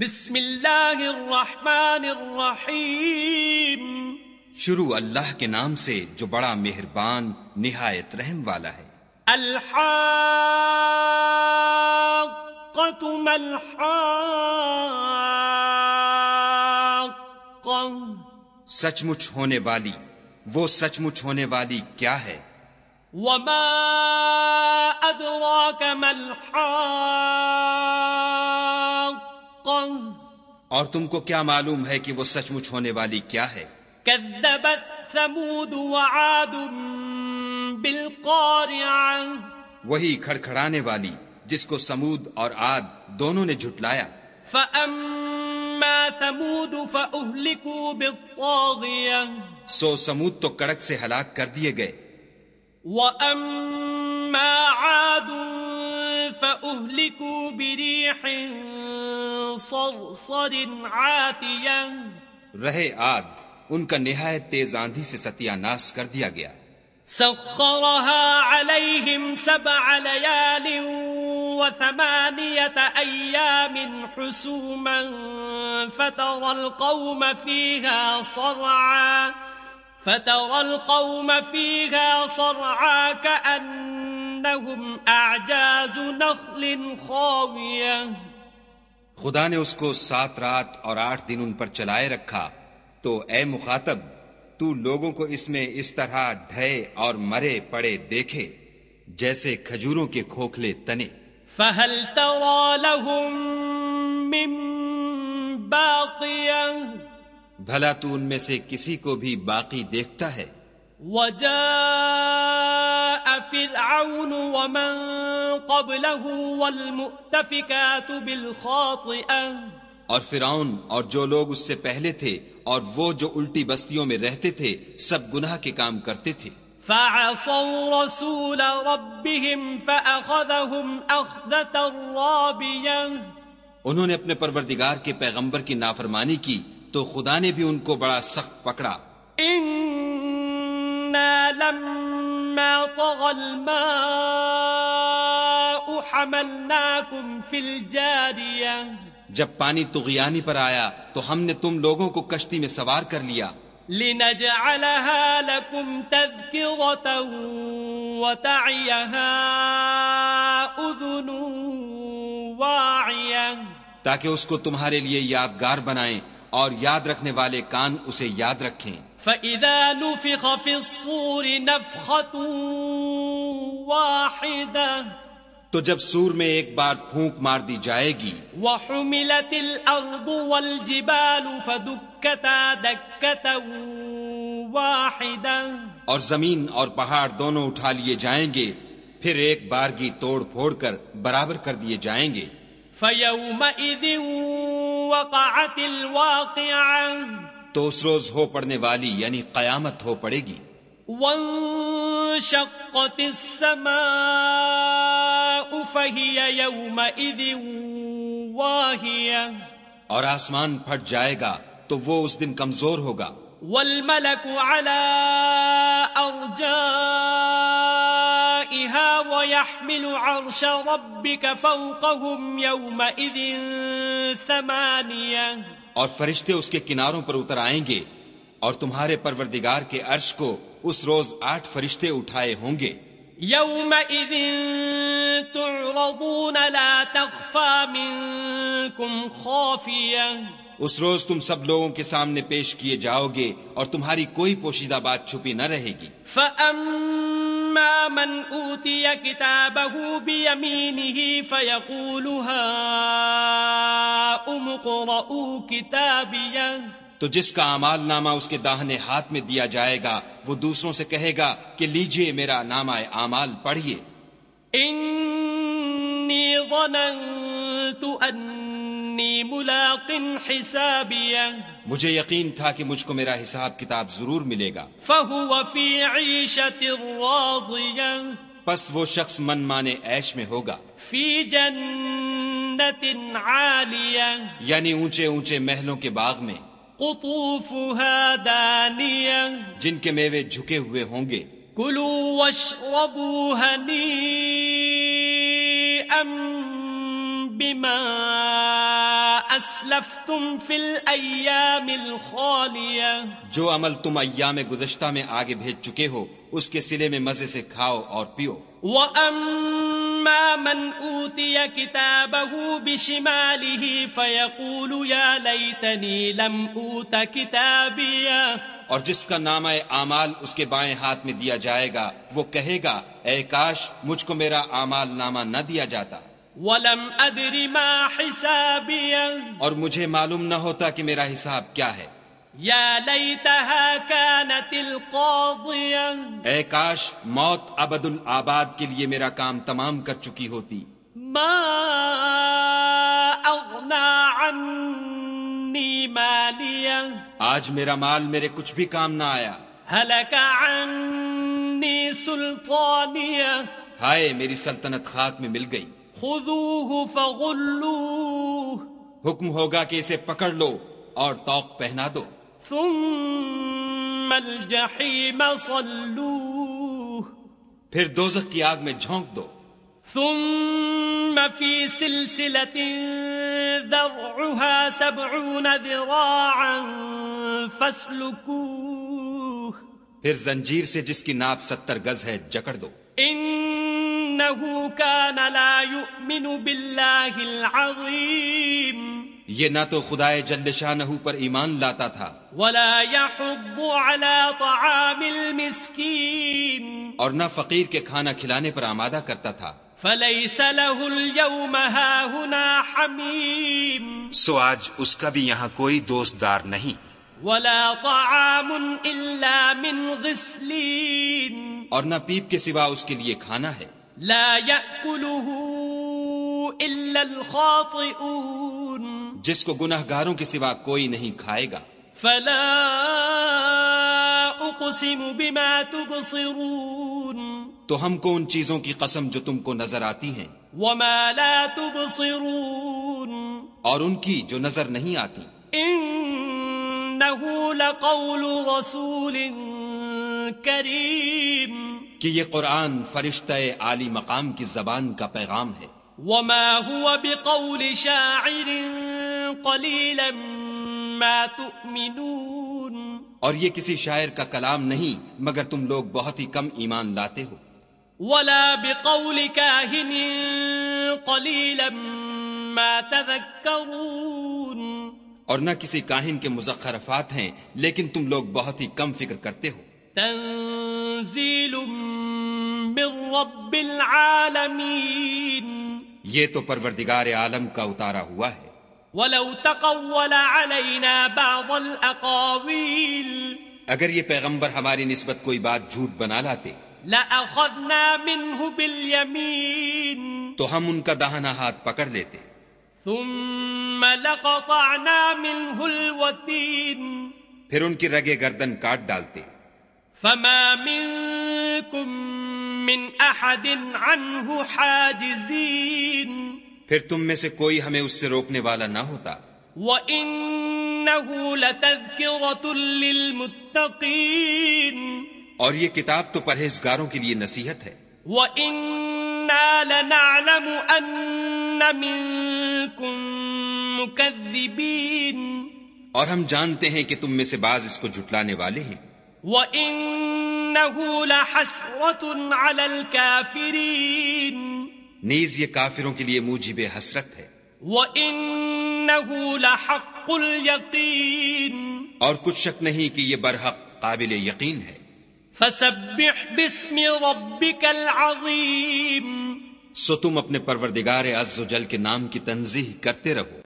بسم اللہ الرحمن الرحیم۔ شروع اللہ کے نام سے جو بڑا مہربان نہایت رحم والا ہے۔ الحاقة ما الحاقة؟ سچ مچ ہونے والی وہ سچ مچ ہونے والی کیا ہے؟ وما أدراك ما الحاقة؟ اور تم کو کیا معلوم ہے کہ وہ سچ مچ ہونے والی کیا ہے؟ كذبت ثمود وعاد بالقارعة. وہی کھڑکھڑانے والی جس کو سمود اور آد دونوں نے جھٹلایا۔ فأما ثمود فأهلكوا بالطاغية. سو سمود تو کڑک سے ہلاک کر دیے گئے۔ وأما عاد فأهلكوا بريح صرصر عاتية رہے آد ان کا نہایت تیز آندھی سے ستیہ ناس کر دیا گیا۔ سخرها عليهم سبع ليال وثمانية أيام حسوما فترى القوم فيها صرعا فترى القوم فيها صرعا كأنهم أعجاز نخل خاوية. خدا نے اس کو سات رات اور آٹھ دن ان پر چلائے رکھا تو اے مخاطب تو لوگوں کو اس میں اس طرح ڈھے اور مرے پڑے دیکھے جیسے کھجوروں کے کھوکھلے تنے۔ من باقية بھلا تو ان میں سے کسی کو بھی باقی دیکھتا ہے۔ وجاء فرعون ومن قبله والمؤتفكات بالخاطئة. اور فرعون اور جو لوگ اس سے پہلے تھے اور وہ جو الٹی بستیوں میں رہتے تھے سب گناہ کے کام کرتے تھے۔ فعصوا رسول ربهم فأخذهم أخذة رابية. انہوں نے اپنے پروردگار کے پیغمبر کی نافرمانی کی تو خدا نے بھی ان کو بڑا سخت پکڑا۔ إنا لما طغى الماء حملناكم في الجارية جب پانی تغیانی پر آیا تو ہم نے تم لوگوں کو کشتی میں سوار کر لیا۔ لنجعلها لكم تذكرة وتعيها أذن واعية تاکہ اس کو تمہارے لیے یادگار بنائیں۔ اور یاد رکھنے والے کان اسے یاد رکھیں۔ فإذا نفخ في الصور نفخة واحدة تو جب سور میں ایک بار پھونک مار دی جائے گی۔ وحملت الأرض والجبال فدكتا دكة واحدة اور زمین اور پہاڑ دونوں اٹھا لیے جائیں گے پھر ایک بارگی توڑ پھوڑ کر برابر کر دیے جائیں گے۔ فيومئذ وقعت الواقعة. تو اس روز ہو پڑنے والی یعنی قیامت ہو پڑے گی. وانشقت السماء فهي يومئذ واهية. اور آسمان پھٹ جائے گا تو وہ اس دن کمزور ہوگا. والملك على ويحمل عرش ربك فوقهم يومئذ ثمانية. اور فرشتے اس کے کناروں پر اتر آئیں گے اور تمہارے پروردگار کے عرش کو اس روز آٹھ فرشتے اٹھائے ہوں گے۔ يومئذ تعرضون لا تخفى منكم خافية. اس روز تم سب لوگوں کے سامنے پیش کیے جاؤ گے اور تمہاری کوئی پوشیدہ بات چھپی نہ رہے گی۔ فأما من أوتي كتابه بيمينه فيقول هاؤم اقرءوا كتابيه تو جس کا امال نامہ اس کے داہنے ہاتھ میں دیا جائے گا وہ دوسروں سے کہے گا کہ لیجیے میرا نامہ اعمال پڑھیے۔ إني ظننت أني ملاق حسابيه مجھے یقین تھا کہ مجھ کو میرا حساب کتاب ضرور ملے گا۔ فهو في عيشة راضية پس وہ شخص من مانے عیش میں ہوگا۔ في جنة عالية یعنی اونچے اونچے محلوں کے باغ میں۔ قطوفها دانية جن کے میوے جھکے ہوئے ہوں گے۔ كلوا واشربوا هنيئا بما أسلفتم في الأيام الخالية. جو عمل تم ایام گزشتہ میں آگے بھیج چکے ہو اس کے سلے میں مزے سے کھاؤ اور پیو۔ وأما من أوتي كتابه بشماله فيقول يا ليتني لم أوت كتابيه۔ اور جس کا نام اعمال اس کے بائیں ہاتھ میں دیا جائے گا وہ کہے گا اے کاش مجھ کو میرا اعمال نامہ نہ دیا جاتا۔ ولم أدر ما حسابيه اور مجھے معلوم نہ ہوتا کہ میرا حساب کیا ہے۔ يا ليتها كانت القاضية اے کاش موت ابد الآباد کے لیے میرا کام تمام کر چکی ہوتی۔ ما عني مالية آج میرا مال میرے کچھ بھی کام نہ آیا۔ هلك عني سلطانية ہائے میری سلطنت خاک میں مل گئی۔ خذوه فغلوه. حکم ہوگا کہ اسے پکڑ لو اور توق پہنا دو۔ ثم الجحيم صلوه. پھر دوزخ کی آگ میں جھونک دو۔ ثم في سلسلة ذرعها سبعون ذراعا فاسلكوه پھر زنجیر سے جس کی ناپ ستر گز ہے جکڑ دو۔ إنه كان لا يؤمن بالله العظيم. یہ نہ تو خدائے جل شاہ پر ایمان لاتا تھا۔ ولا يحض على طعام المسكين. اور نہ فقیر کے کھانا کھلانے پر آمادہ کرتا تھا۔ فليس له اليوم هاهنا حميم. سو آج اس کا بھی یہاں کوئی دوست دار نہیں۔ ولا طعام إلا من غسلين. اور نہ پیپ کے سوا اس کے لیے کھانا ہے۔ لا يأكله إلا الخاطئون. جس کو گناہ گاروں کے سوا کوئی نہیں کھائے گا۔ فلا أقسم بما تبصرون. تو ہم کو ان چیزوں کی قسم جو تم کو نظر آتی ہیں۔ وما لا تبصرون. اور ان کی جو نظر نہیں آتی۔ إنه لقول رسول كريم. کہ یہ قرآن فرشتہ عالی مقام کی زبان کا پیغام ہے۔ وما هو بقول شاعر قليلا ما تؤمنون۔ اور یہ کسی شاعر کا کلام نہیں مگر تم لوگ بہت ہی کم ایمان لاتے ہو۔ ولا بقول كاهن قليلا ما تذكرون۔ اور نہ کسی کاہن کے مزخرفات ہیں لیکن تم لوگ بہت ہی کم فکر کرتے ہو۔ تنزيل من رب العالمين. یہ تو پروردگار عالم کا اتارا ہوا ہے۔ ولو تقول علينا بعض الأقاويل. اگر یہ پیغمبر ہماری نسبت کوئی بات جھوٹ بنا لاتے لأخذنا منه باليمين. تو ہم ان کا دہنا ہاتھ پکڑ لیتے۔ ثم لقطعنا منه الوتين. پھر ان کی رگے گردن کاٹ ڈالتے۔ فما منكم من أحد عنه حاجزين پھر تم میں سے کوئی ہمیں اس سے روکنے والا نہ ہوتا۔ وَإِنَّهُ لَتَذْكِرَةٌ لِّلْمُتَّقِينَ اور یہ کتاب تو پرہیزگاروں کے لیے نصیحت ہے۔ وَإِنَّا لَنَعْلَمُ أَنَّ مِنكُم مُكَذِّبِينَ اور ہم جانتے ہیں کہ تم میں سے بعض اس کو جھٹلانے والے ہیں۔ وَإِنَّهُ لَحَسْرَةٌ عَلَى الْكَافِرِينَ نیز یہ کافروں کے لیے موجب حسرت ہے۔ وَإِنَّهُ لَحَقُّ الْيَقِينَ اور کچھ شک نہیں کہ یہ برحق قابل یقین ہے۔ فسبح باسم ربك العظيم سو تم اپنے پروردگار عز و جل کے نام کی تنظیح کرتے رہو۔